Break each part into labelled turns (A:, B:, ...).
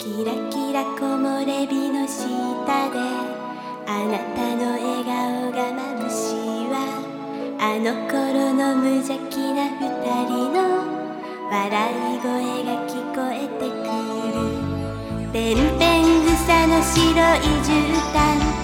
A: キラキラ木漏れ日の下であなたの笑顔がまぶしいわ。あの頃の無邪気な二人の笑い声が聞こえてくる。ペンペン草の白い絨毯。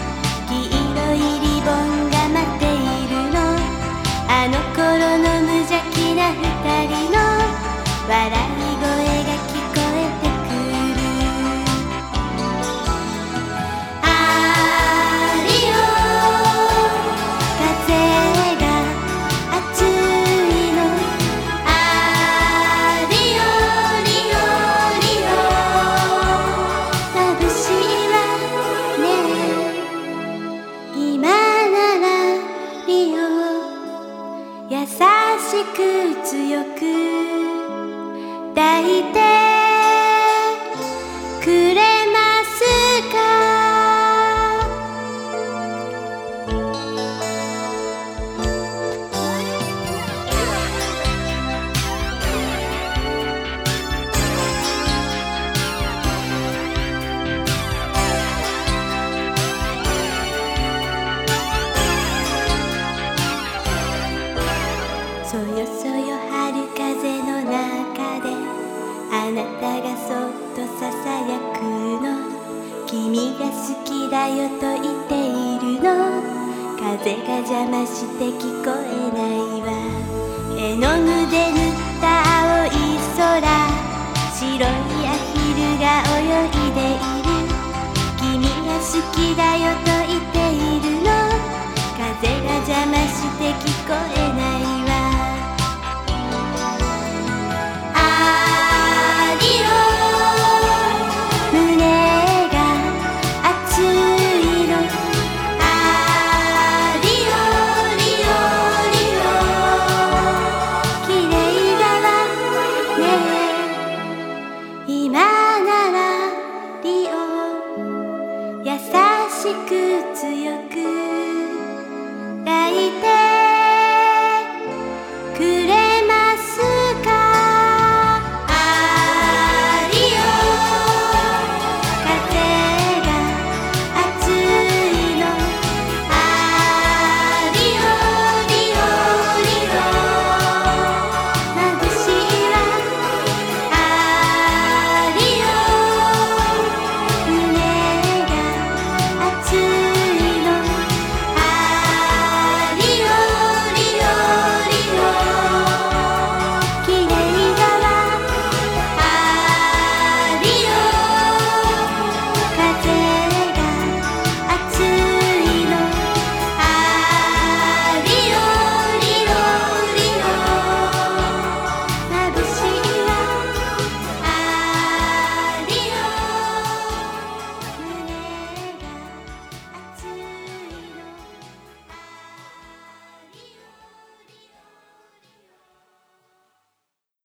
A: 優しく強く抱いてきだよと言っているの。風が邪魔して聞こえないわ。絵の具で塗った青い空。白いアヒルが泳いでいる。君が好きだよく強く